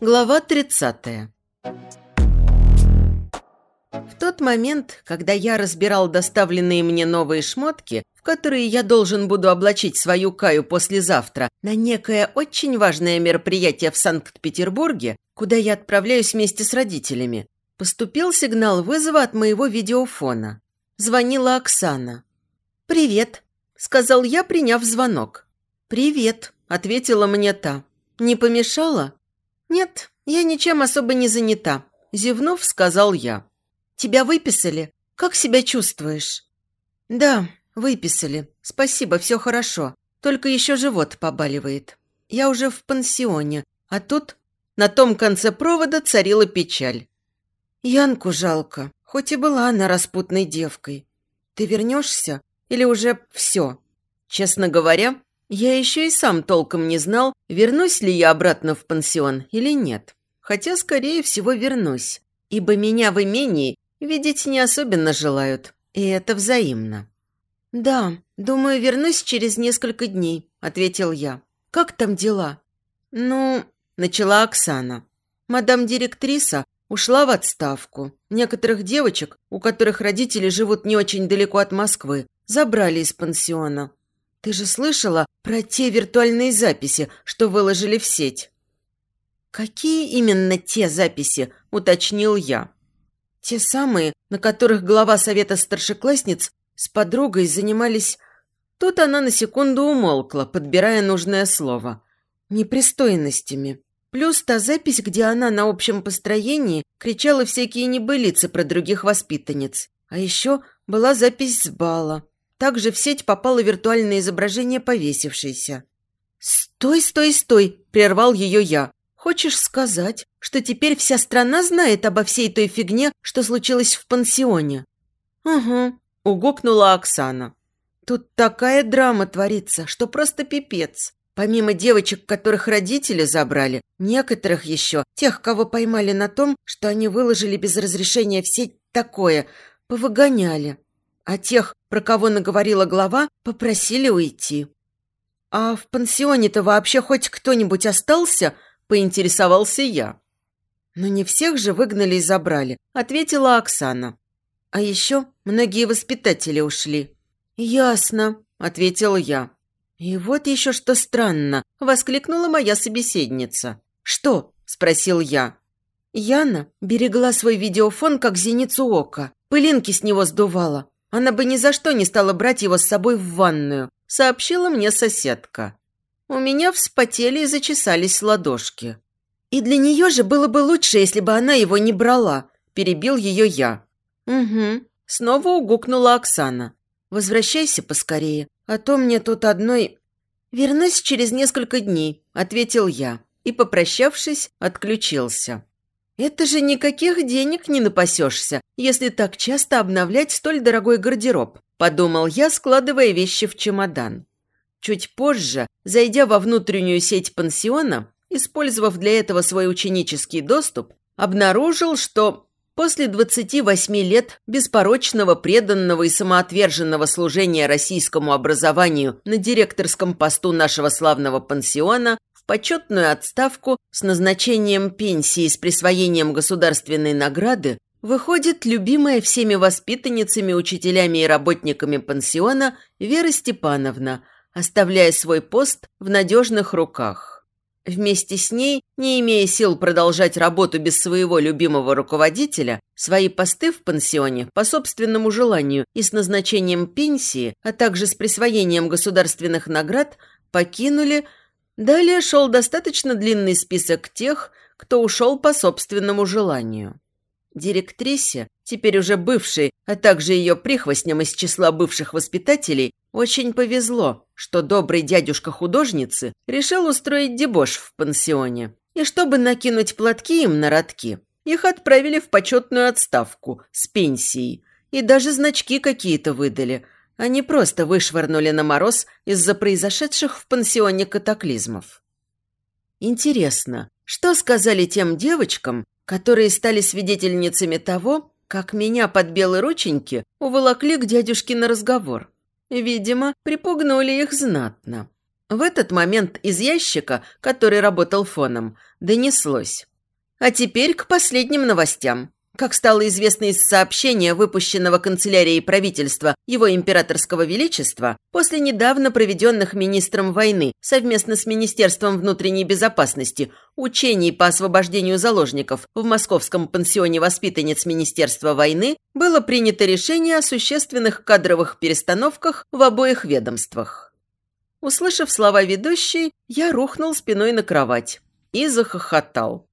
Глава 30. В тот момент, когда я разбирал доставленные мне новые шмотки, в которые я должен буду облачить свою Каю послезавтра на некое очень важное мероприятие в Санкт-Петербурге, куда я отправляюсь вместе с родителями, поступил сигнал вызова от моего видеофона. Звонила Оксана. «Привет», – сказал я, приняв звонок. «Привет», – ответила мне та. «Не помешала?» «Нет, я ничем особо не занята», – зевнув, сказал я. «Тебя выписали? Как себя чувствуешь?» «Да, выписали. Спасибо, все хорошо. Только еще живот побаливает. Я уже в пансионе, а тут...» На том конце провода царила печаль. «Янку жалко, хоть и была она распутной девкой. Ты вернешься или уже все?» Честно говоря, я еще и сам толком не знал, вернусь ли я обратно в пансион или нет. Хотя, скорее всего, вернусь, ибо меня в имении видеть не особенно желают, и это взаимно. «Да, думаю, вернусь через несколько дней», – ответил я. «Как там дела?» «Ну...» – начала Оксана. «Мадам директриса ушла в отставку. Некоторых девочек, у которых родители живут не очень далеко от Москвы, забрали из пансиона. Ты же слышала про те виртуальные записи, что выложили в сеть?» «Какие именно те записи?» – уточнил я. «Те самые, на которых глава совета старшеклассниц с подругой занимались...» Тут она на секунду умолкла, подбирая нужное слово. «Непристойностями». Плюс та запись, где она на общем построении кричала всякие небылицы про других воспитанниц. А еще была запись с бала. Также в сеть попало виртуальное изображение повесившейся. «Стой, стой, стой!» – прервал ее я. «Хочешь сказать, что теперь вся страна знает обо всей той фигне, что случилось в пансионе?» «Угу», – угукнула Оксана. «Тут такая драма творится, что просто пипец. Помимо девочек, которых родители забрали, некоторых еще, тех, кого поймали на том, что они выложили без разрешения в сеть такое, повыгоняли а тех, про кого наговорила глава, попросили уйти. «А в пансионе-то вообще хоть кто-нибудь остался?» – поинтересовался я. «Но не всех же выгнали и забрали», – ответила Оксана. «А еще многие воспитатели ушли». «Ясно», – ответил я. «И вот еще что странно», – воскликнула моя собеседница. «Что?» – спросил я. Яна берегла свой видеофон, как зеницу ока. Пылинки с него сдувала. Она бы ни за что не стала брать его с собой в ванную, сообщила мне соседка. У меня вспотели и зачесались ладошки. И для нее же было бы лучше, если бы она его не брала, перебил ее я. Угу, снова угукнула Оксана. Возвращайся поскорее, а то мне тут одной... Вернусь через несколько дней, ответил я и, попрощавшись, отключился. Это же никаких денег не напасешься, если так часто обновлять столь дорогой гардероб, подумал я, складывая вещи в чемодан. Чуть позже, зайдя во внутреннюю сеть пансиона, использовав для этого свой ученический доступ, обнаружил, что после 28 лет беспорочного, преданного и самоотверженного служения российскому образованию на директорском посту нашего славного пансиона почетную отставку с назначением пенсии с присвоением государственной награды выходит любимая всеми воспитанницами, учителями и работниками пансиона Вера Степановна, оставляя свой пост в надежных руках. Вместе с ней, не имея сил продолжать работу без своего любимого руководителя, свои посты в пансионе по собственному желанию и с назначением пенсии, а также с присвоением государственных наград покинули – Далее шел достаточно длинный список тех, кто ушел по собственному желанию. Директрисе, теперь уже бывшей, а также ее прихвостням из числа бывших воспитателей, очень повезло, что добрый дядюшка художницы решил устроить дебош в пансионе. И чтобы накинуть платки им на ротки, их отправили в почетную отставку с пенсией. И даже значки какие-то выдали – они просто вышвырнули на мороз из-за произошедших в пансионе катаклизмов. Интересно, что сказали тем девочкам, которые стали свидетельницами того, как меня под белые рученьки уволокли к дядюшке на разговор? Видимо, припугнули их знатно. В этот момент из ящика, который работал фоном, донеслось. А теперь к последним новостям. Как стало известно из сообщения, выпущенного канцелярией правительства Его Императорского Величества, после недавно проведенных министром войны совместно с Министерством внутренней безопасности учений по освобождению заложников в московском пансионе воспитанниц Министерства войны, было принято решение о существенных кадровых перестановках в обоих ведомствах. Услышав слова ведущей, я рухнул спиной на кровать и захохотал.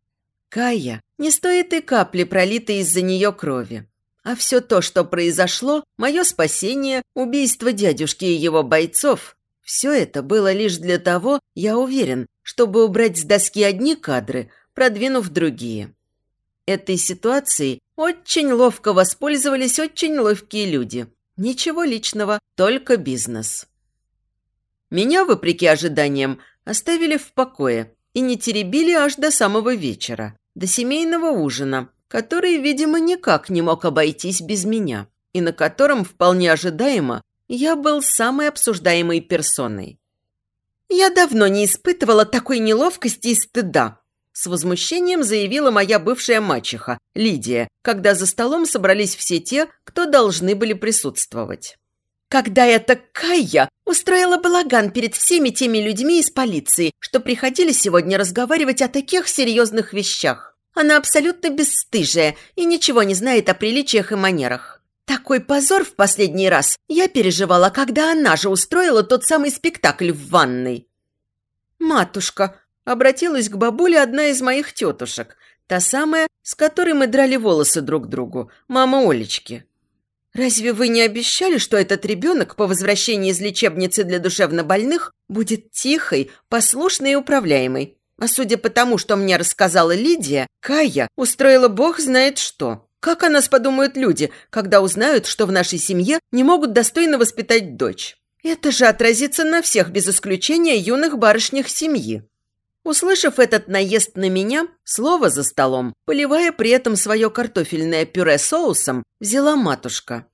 Кая, не стоит и капли пролитой из-за нее крови. А все то, что произошло, мое спасение, убийство дядюшки и его бойцов, все это было лишь для того, я уверен, чтобы убрать с доски одни кадры, продвинув другие. Этой ситуацией очень ловко воспользовались очень ловкие люди. Ничего личного, только бизнес. Меня, вопреки ожиданиям, оставили в покое и не теребили аж до самого вечера, до семейного ужина, который, видимо, никак не мог обойтись без меня, и на котором, вполне ожидаемо, я был самой обсуждаемой персоной. «Я давно не испытывала такой неловкости и стыда», с возмущением заявила моя бывшая мачеха, Лидия, когда за столом собрались все те, кто должны были присутствовать когда эта Кайя устроила балаган перед всеми теми людьми из полиции, что приходили сегодня разговаривать о таких серьезных вещах. Она абсолютно бесстыжая и ничего не знает о приличиях и манерах. Такой позор в последний раз я переживала, когда она же устроила тот самый спектакль в ванной. «Матушка», — обратилась к бабуле одна из моих тетушек, та самая, с которой мы драли волосы друг другу, мама Олечки. «Разве вы не обещали, что этот ребенок по возвращении из лечебницы для душевнобольных будет тихой, послушной и управляемой? А судя по тому, что мне рассказала Лидия, Кая устроила бог знает что. Как о нас подумают люди, когда узнают, что в нашей семье не могут достойно воспитать дочь? Это же отразится на всех, без исключения юных барышнях семьи». Услышав этот наезд на меня, слово за столом, поливая при этом свое картофельное пюре соусом, взяла матушка.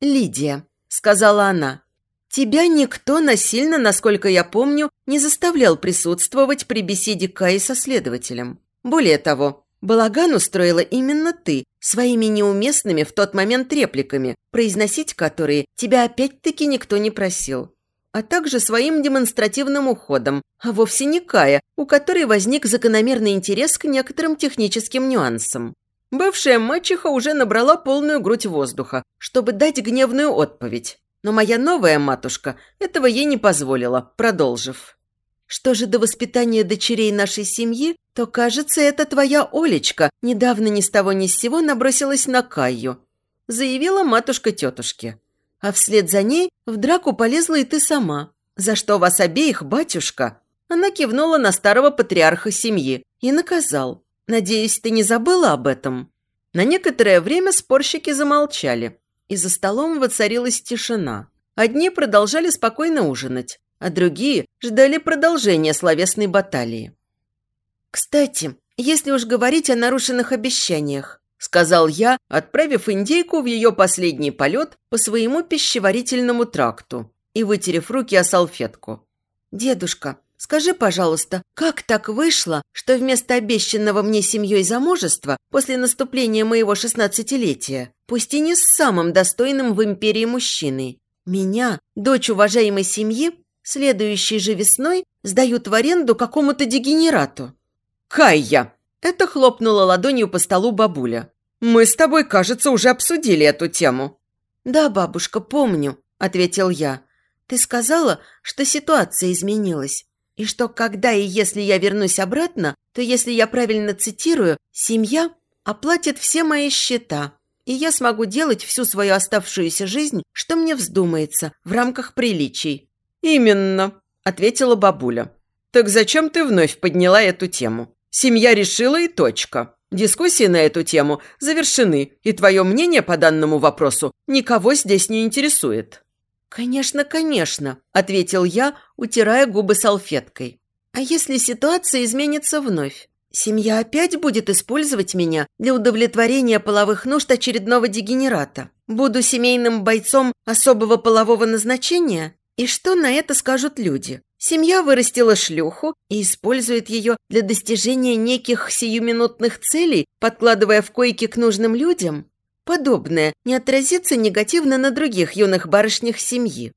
«Лидия», — сказала она, — «тебя никто насильно, насколько я помню, не заставлял присутствовать при беседе Каи со следователем. Более того, балаган устроила именно ты, своими неуместными в тот момент репликами, произносить которые тебя опять-таки никто не просил а также своим демонстративным уходом, а вовсе не Кая, у которой возник закономерный интерес к некоторым техническим нюансам. Бывшая мачеха уже набрала полную грудь воздуха, чтобы дать гневную отповедь. Но моя новая матушка этого ей не позволила, продолжив. Что же до воспитания дочерей нашей семьи, то, кажется, это твоя Олечка недавно ни с того ни с сего набросилась на Каю, заявила матушка тетушке а вслед за ней в драку полезла и ты сама. За что вас обеих, батюшка?» Она кивнула на старого патриарха семьи и наказал. «Надеюсь, ты не забыла об этом?» На некоторое время спорщики замолчали, и за столом воцарилась тишина. Одни продолжали спокойно ужинать, а другие ждали продолжения словесной баталии. «Кстати, если уж говорить о нарушенных обещаниях, сказал я, отправив индейку в ее последний полет по своему пищеварительному тракту и вытерев руки о салфетку. «Дедушка, скажи, пожалуйста, как так вышло, что вместо обещанного мне семьей замужества после наступления моего шестнадцатилетия, пусть и не с самым достойным в империи мужчиной, меня, дочь уважаемой семьи, следующей же весной сдают в аренду какому-то дегенерату?» «Кайя!» Это хлопнула ладонью по столу бабуля. Мы с тобой, кажется, уже обсудили эту тему». «Да, бабушка, помню», – ответил я. «Ты сказала, что ситуация изменилась, и что когда и если я вернусь обратно, то, если я правильно цитирую, семья оплатит все мои счета, и я смогу делать всю свою оставшуюся жизнь, что мне вздумается, в рамках приличий». «Именно», – ответила бабуля. «Так зачем ты вновь подняла эту тему? Семья решила и точка». Дискуссии на эту тему завершены, и твое мнение по данному вопросу никого здесь не интересует». «Конечно, конечно», – ответил я, утирая губы салфеткой. «А если ситуация изменится вновь? Семья опять будет использовать меня для удовлетворения половых нужд очередного дегенерата? Буду семейным бойцом особого полового назначения? И что на это скажут люди? Семья вырастила шлюху и использует ее для достижения неких сиюминутных целей, подкладывая в койки к нужным людям? Подобное не отразится негативно на других юных барышнях семьи.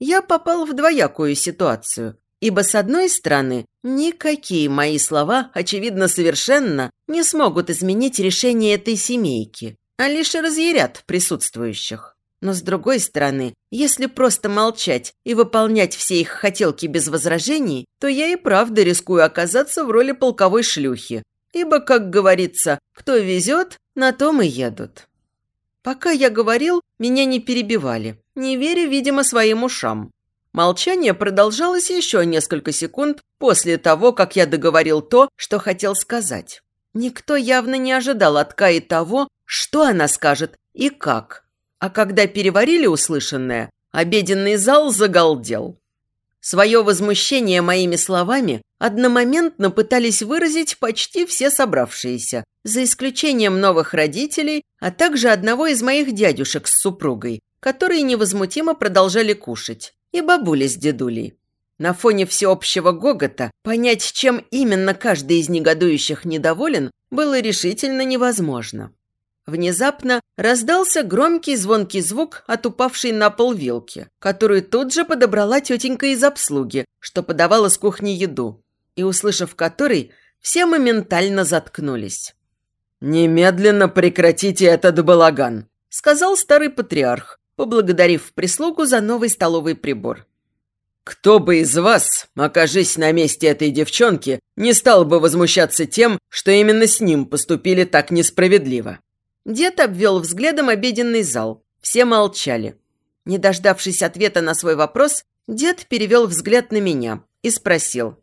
Я попал в двоякую ситуацию, ибо, с одной стороны, никакие мои слова, очевидно, совершенно не смогут изменить решение этой семейки, а лишь разъярят присутствующих. Но с другой стороны, если просто молчать и выполнять все их хотелки без возражений, то я и правда рискую оказаться в роли полковой шлюхи. Ибо, как говорится, кто везет, на том и едут. Пока я говорил, меня не перебивали, не веря, видимо, своим ушам. Молчание продолжалось еще несколько секунд после того, как я договорил то, что хотел сказать. Никто явно не ожидал от Каи того, что она скажет и как. А когда переварили услышанное, обеденный зал загалдел. Свое возмущение моими словами одномоментно пытались выразить почти все собравшиеся, за исключением новых родителей, а также одного из моих дядюшек с супругой, которые невозмутимо продолжали кушать, и бабули с дедулей. На фоне всеобщего гогота понять, чем именно каждый из негодующих недоволен, было решительно невозможно. Внезапно раздался громкий звонкий звук от упавшей на пол вилки, которую тут же подобрала тетенька из обслуги, что подавала с кухни еду, и, услышав который, все моментально заткнулись. «Немедленно прекратите этот балаган», – сказал старый патриарх, поблагодарив прислугу за новый столовый прибор. «Кто бы из вас, окажись на месте этой девчонки, не стал бы возмущаться тем, что именно с ним поступили так несправедливо?» Дед обвел взглядом обеденный зал. Все молчали. Не дождавшись ответа на свой вопрос, дед перевел взгляд на меня и спросил.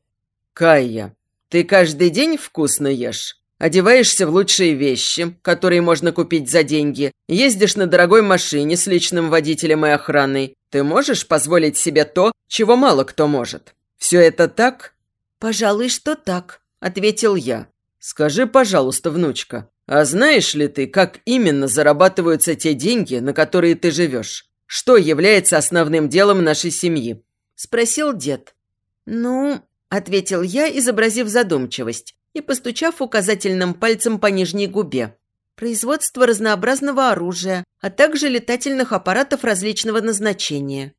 «Кайя, ты каждый день вкусно ешь? Одеваешься в лучшие вещи, которые можно купить за деньги, ездишь на дорогой машине с личным водителем и охраной. Ты можешь позволить себе то, чего мало кто может? Все это так?» «Пожалуй, что так», – ответил я. «Скажи, пожалуйста, внучка, а знаешь ли ты, как именно зарабатываются те деньги, на которые ты живешь? Что является основным делом нашей семьи?» – спросил дед. «Ну...» – ответил я, изобразив задумчивость и постучав указательным пальцем по нижней губе. «Производство разнообразного оружия, а также летательных аппаратов различного назначения».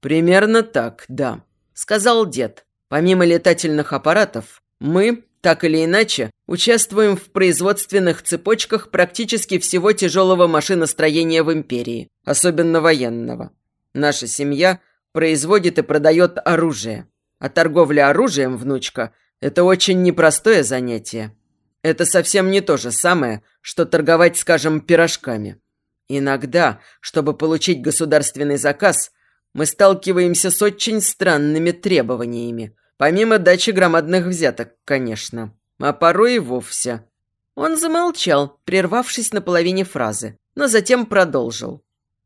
«Примерно так, да», – сказал дед. «Помимо летательных аппаратов, мы так или иначе, участвуем в производственных цепочках практически всего тяжелого машиностроения в империи, особенно военного. Наша семья производит и продает оружие. А торговля оружием, внучка, это очень непростое занятие. Это совсем не то же самое, что торговать, скажем, пирожками. Иногда, чтобы получить государственный заказ, мы сталкиваемся с очень странными требованиями – Помимо дачи громадных взяток, конечно. А порой и вовсе. Он замолчал, прервавшись на половине фразы, но затем продолжил.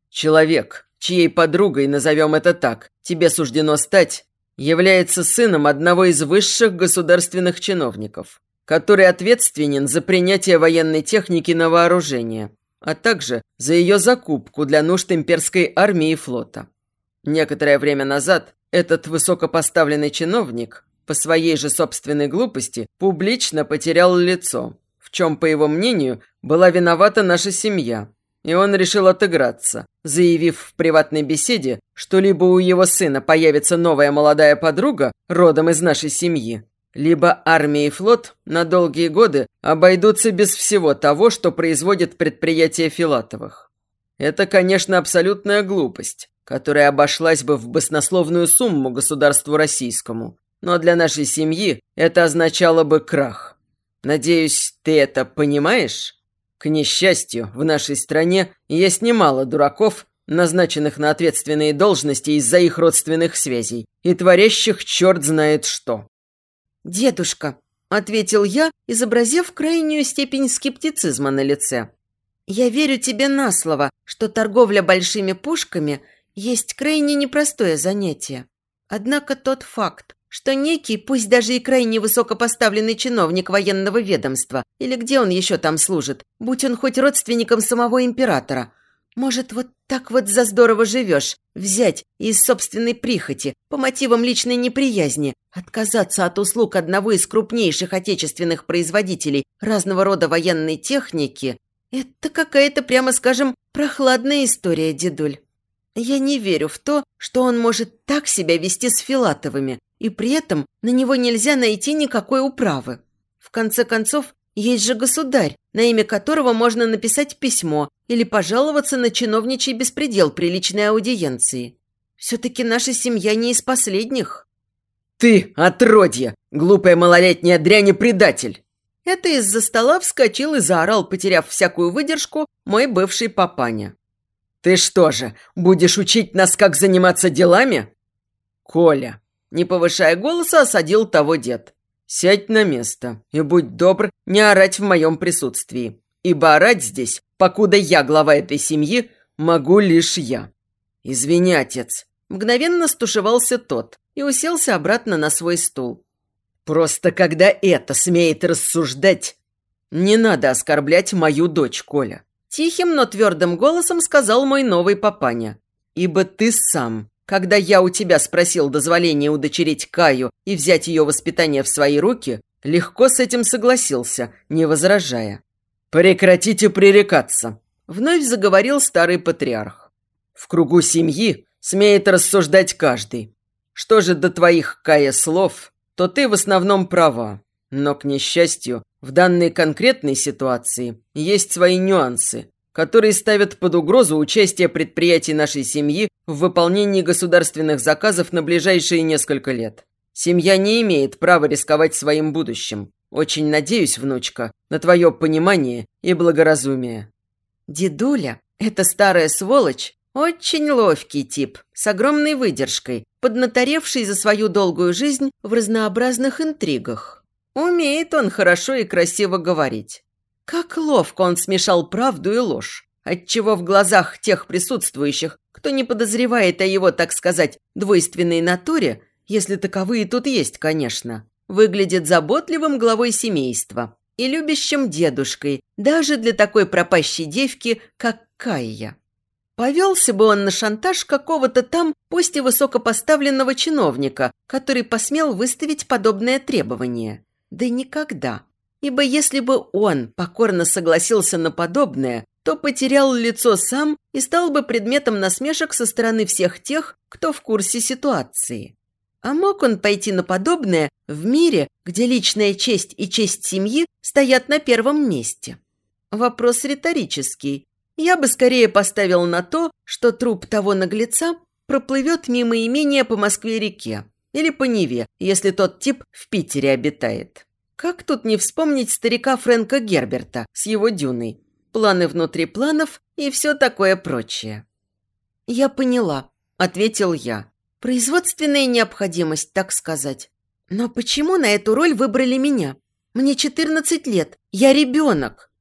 «Человек, чьей подругой, назовем это так, тебе суждено стать, является сыном одного из высших государственных чиновников, который ответственен за принятие военной техники на вооружение, а также за ее закупку для нужд имперской армии и флота. Некоторое время назад этот высокопоставленный чиновник по своей же собственной глупости публично потерял лицо, в чем, по его мнению, была виновата наша семья. И он решил отыграться, заявив в приватной беседе, что либо у его сына появится новая молодая подруга, родом из нашей семьи, либо армия и флот на долгие годы обойдутся без всего того, что производит предприятие Филатовых. Это, конечно, абсолютная глупость, которая обошлась бы в баснословную сумму государству российскому. Но для нашей семьи это означало бы крах. Надеюсь, ты это понимаешь? К несчастью, в нашей стране есть немало дураков, назначенных на ответственные должности из-за их родственных связей и творящих черт знает что. «Дедушка», — ответил я, изобразив крайнюю степень скептицизма на лице. «Я верю тебе на слово, что торговля большими пушками есть крайне непростое занятие. Однако тот факт, что некий, пусть даже и крайне высокопоставленный чиновник военного ведомства, или где он еще там служит, будь он хоть родственником самого императора, Может, вот так вот за здорово живешь, взять из собственной прихоти, по мотивам личной неприязни, отказаться от услуг одного из крупнейших отечественных производителей разного рода военной техники – это какая-то, прямо скажем, прохладная история, дедуль. Я не верю в то, что он может так себя вести с Филатовыми, и при этом на него нельзя найти никакой управы. В конце концов, есть же государь, на имя которого можно написать письмо или пожаловаться на чиновничий беспредел при личной аудиенции. Все-таки наша семья не из последних. «Ты, отродье! Глупая малолетняя дрянь и предатель!» Это из-за стола вскочил и заорал, потеряв всякую выдержку, мой бывший папаня. «Ты что же, будешь учить нас, как заниматься делами?» «Коля!» Не повышая голоса, осадил того дед. «Сядь на место и будь добр не орать в моем присутствии, ибо орать здесь, покуда я глава этой семьи, могу лишь я». «Извини, отец». Мгновенно стушевался тот и уселся обратно на свой стул. «Просто когда это смеет рассуждать, не надо оскорблять мою дочь, Коля». Тихим, но твердым голосом сказал мой новый папаня. «Ибо ты сам когда я у тебя спросил дозволения удочерить Каю и взять ее воспитание в свои руки, легко с этим согласился, не возражая. «Прекратите пререкаться», – вновь заговорил старый патриарх. «В кругу семьи смеет рассуждать каждый. Что же до твоих, Кая, слов, то ты в основном права. Но, к несчастью, в данной конкретной ситуации есть свои нюансы, которые ставят под угрозу участие предприятий нашей семьи в выполнении государственных заказов на ближайшие несколько лет. Семья не имеет права рисковать своим будущим. Очень надеюсь, внучка, на твое понимание и благоразумие». Дедуля, эта старая сволочь, очень ловкий тип, с огромной выдержкой, поднаторевший за свою долгую жизнь в разнообразных интригах. Умеет он хорошо и красиво говорить. Как ловко он смешал правду и ложь, отчего в глазах тех присутствующих, кто не подозревает о его, так сказать, двойственной натуре, если таковые тут есть, конечно, выглядит заботливым главой семейства и любящим дедушкой, даже для такой пропащей девки, как Кайя. Повелся бы он на шантаж какого-то там, пусть и высокопоставленного чиновника, который посмел выставить подобное требование. Да никогда ибо если бы он покорно согласился на подобное, то потерял лицо сам и стал бы предметом насмешек со стороны всех тех, кто в курсе ситуации. А мог он пойти на подобное в мире, где личная честь и честь семьи стоят на первом месте? Вопрос риторический. Я бы скорее поставил на то, что труп того наглеца проплывет мимо имения по Москве-реке или по Неве, если тот тип в Питере обитает. Как тут не вспомнить старика Фрэнка Герберта с его дюной? Планы внутри планов и все такое прочее. «Я поняла», – ответил я. «Производственная необходимость, так сказать. Но почему на эту роль выбрали меня? Мне 14 лет, я ребенок».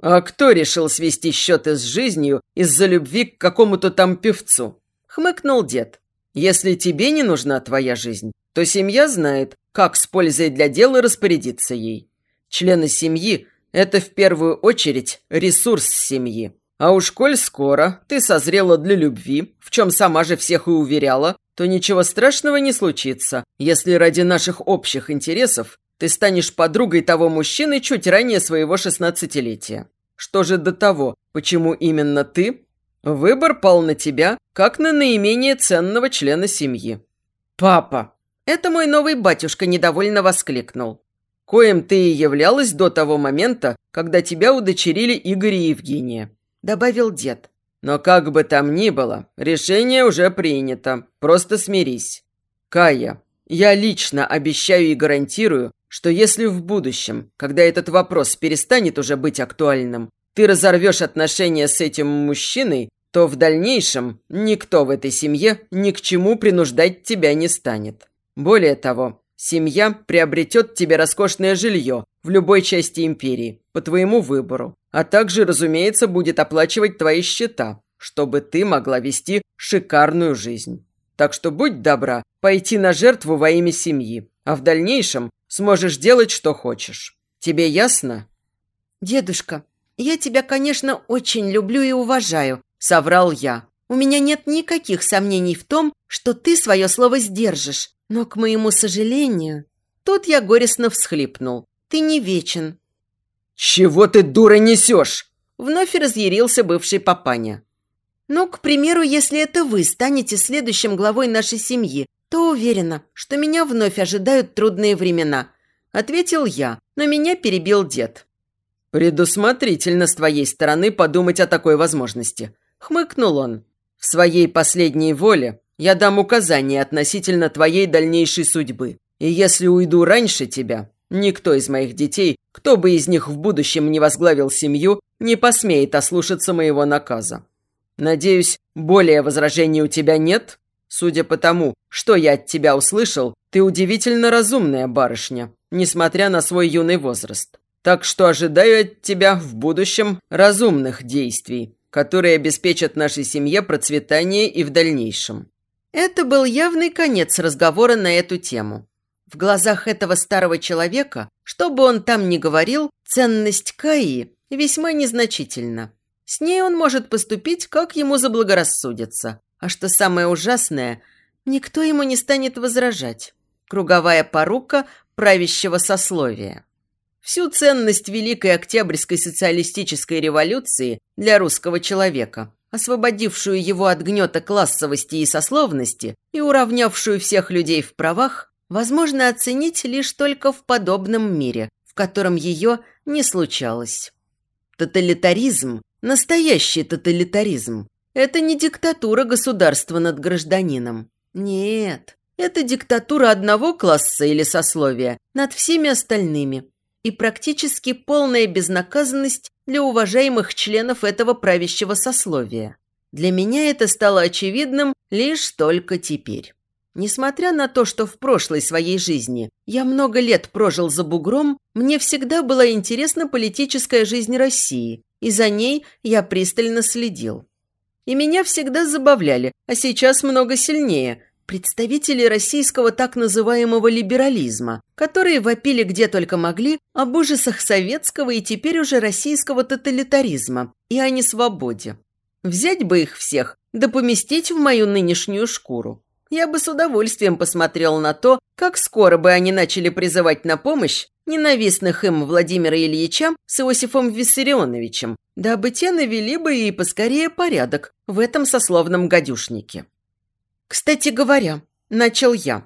«А кто решил свести счеты с жизнью из-за любви к какому-то там певцу?» – хмыкнул дед. «Если тебе не нужна твоя жизнь, то семья знает, как с пользой для дела распорядиться ей. Члены семьи – это в первую очередь ресурс семьи. А уж коль скоро ты созрела для любви, в чем сама же всех и уверяла, то ничего страшного не случится, если ради наших общих интересов ты станешь подругой того мужчины чуть ранее своего шестнадцатилетия. Что же до того, почему именно ты? Выбор пал на тебя, как на наименее ценного члена семьи. «Папа!» Это мой новый батюшка недовольно воскликнул. «Коим ты и являлась до того момента, когда тебя удочерили Игорь и Евгения», – добавил дед. «Но как бы там ни было, решение уже принято. Просто смирись. Кая, я лично обещаю и гарантирую, что если в будущем, когда этот вопрос перестанет уже быть актуальным, ты разорвешь отношения с этим мужчиной, то в дальнейшем никто в этой семье ни к чему принуждать тебя не станет. Более того, семья приобретет тебе роскошное жилье в любой части империи по твоему выбору, а также, разумеется, будет оплачивать твои счета, чтобы ты могла вести шикарную жизнь. Так что будь добра пойти на жертву во имя семьи, а в дальнейшем сможешь делать, что хочешь. Тебе ясно? Дедушка, я тебя, конечно, очень люблю и уважаю, – соврал я. «У меня нет никаких сомнений в том, что ты свое слово сдержишь, но, к моему сожалению...» Тут я горестно всхлипнул. «Ты не вечен». «Чего ты, дура, несешь?» Вновь разъярился бывший папаня. «Ну, к примеру, если это вы станете следующим главой нашей семьи, то уверена, что меня вновь ожидают трудные времена», – ответил я, но меня перебил дед. «Предусмотрительно с твоей стороны подумать о такой возможности», – хмыкнул он. «В своей последней воле я дам указания относительно твоей дальнейшей судьбы. И если уйду раньше тебя, никто из моих детей, кто бы из них в будущем не возглавил семью, не посмеет ослушаться моего наказа. Надеюсь, более возражений у тебя нет? Судя по тому, что я от тебя услышал, ты удивительно разумная барышня, несмотря на свой юный возраст. Так что ожидаю от тебя в будущем разумных действий, которые обеспечат нашей семье процветание и в дальнейшем». Это был явный конец разговора на эту тему. В глазах этого старого человека, что бы он там ни говорил, ценность Каи весьма незначительна. С ней он может поступить, как ему заблагорассудится. А что самое ужасное, никто ему не станет возражать. Круговая порука правящего сословия. Всю ценность Великой Октябрьской социалистической революции для русского человека, освободившую его от гнета классовости и сословности и уравнявшую всех людей в правах, возможно оценить лишь только в подобном мире, в котором ее не случалось. Тоталитаризм, настоящий тоталитаризм, это не диктатура государства над гражданином. Нет, это диктатура одного класса или сословия над всеми остальными – и практически полная безнаказанность для уважаемых членов этого правящего сословия. Для меня это стало очевидным лишь только теперь. Несмотря на то, что в прошлой своей жизни я много лет прожил за бугром, мне всегда была интересна политическая жизнь России, и за ней я пристально следил. И меня всегда забавляли, а сейчас много сильнее, представители российского так называемого либерализма, которые вопили где только могли об ужасах советского и теперь уже российского тоталитаризма и о несвободе. Взять бы их всех, да поместить в мою нынешнюю шкуру. Я бы с удовольствием посмотрел на то, как скоро бы они начали призывать на помощь ненавистных им Владимира Ильича с Иосифом Виссарионовичем, дабы те навели бы и поскорее порядок в этом сословном гадюшнике. «Кстати говоря, начал я.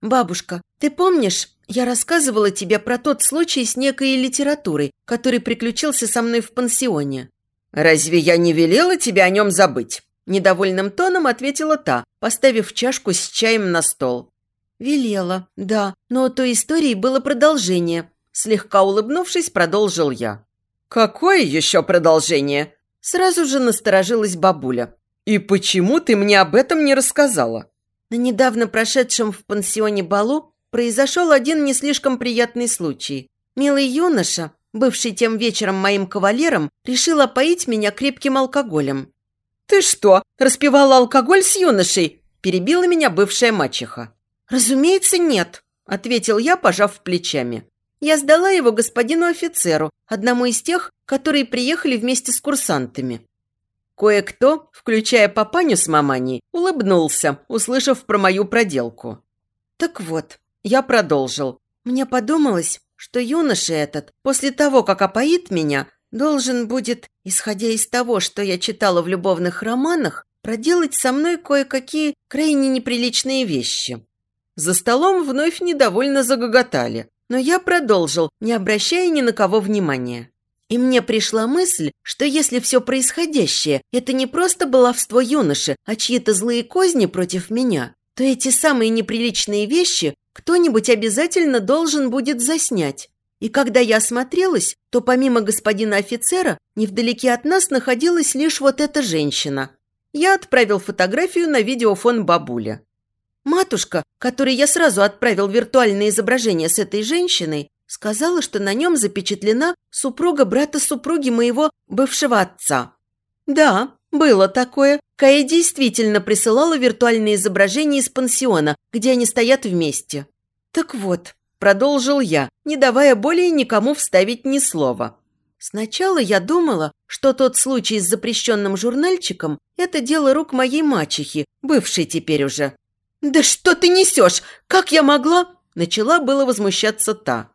Бабушка, ты помнишь, я рассказывала тебе про тот случай с некой литературой, который приключился со мной в пансионе?» «Разве я не велела тебе о нем забыть?» Недовольным тоном ответила та, поставив чашку с чаем на стол. «Велела, да, но у той истории было продолжение», слегка улыбнувшись, продолжил я. «Какое еще продолжение?» Сразу же насторожилась бабуля. «И почему ты мне об этом не рассказала?» На недавно прошедшем в пансионе балу произошел один не слишком приятный случай. Милый юноша, бывший тем вечером моим кавалером, решил опоить меня крепким алкоголем. «Ты что, распивала алкоголь с юношей?» – перебила меня бывшая мачеха. «Разумеется, нет», – ответил я, пожав плечами. Я сдала его господину офицеру, одному из тех, которые приехали вместе с курсантами. Кое-кто, включая папаню с маманей, улыбнулся, услышав про мою проделку. Так вот, я продолжил. Мне подумалось, что юноша этот, после того, как опоит меня, должен будет, исходя из того, что я читала в любовных романах, проделать со мной кое-какие крайне неприличные вещи. За столом вновь недовольно загоготали, но я продолжил, не обращая ни на кого внимания. И мне пришла мысль, что если все происходящее – это не просто баловство юноши, а чьи-то злые козни против меня, то эти самые неприличные вещи кто-нибудь обязательно должен будет заснять. И когда я осмотрелась, то помимо господина офицера, невдалеке от нас находилась лишь вот эта женщина. Я отправил фотографию на видеофон бабуля. Матушка, которой я сразу отправил виртуальное изображение с этой женщиной, Сказала, что на нем запечатлена супруга брата супруги моего бывшего отца. Да, было такое. Кая действительно присылала виртуальные изображения из пансиона, где они стоят вместе. Так вот, продолжил я, не давая более никому вставить ни слова. Сначала я думала, что тот случай с запрещенным журнальчиком – это дело рук моей мачехи, бывшей теперь уже. «Да что ты несешь? Как я могла?» Начала было возмущаться та.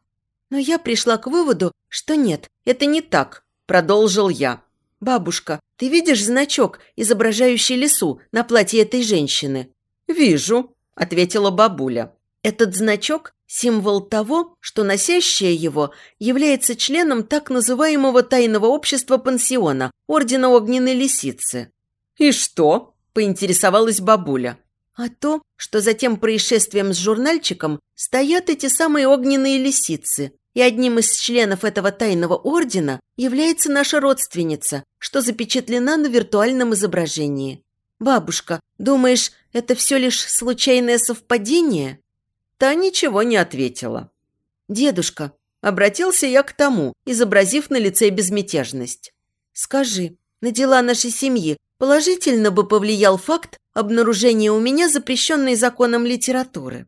Но я пришла к выводу, что нет, это не так, продолжил я. «Бабушка, ты видишь значок, изображающий лесу на платье этой женщины?» «Вижу», – ответила бабуля. «Этот значок – символ того, что носящая его является членом так называемого тайного общества пансиона, Ордена Огненной Лисицы». «И что?» – поинтересовалась бабуля. «А то, что за тем происшествием с журнальчиком стоят эти самые огненные лисицы, и одним из членов этого тайного ордена является наша родственница, что запечатлена на виртуальном изображении. Бабушка, думаешь, это все лишь случайное совпадение?» Та ничего не ответила. «Дедушка», — обратился я к тому, изобразив на лице безмятежность. «Скажи, на дела нашей семьи положительно бы повлиял факт обнаружения у меня запрещенной законом литературы?»